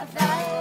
about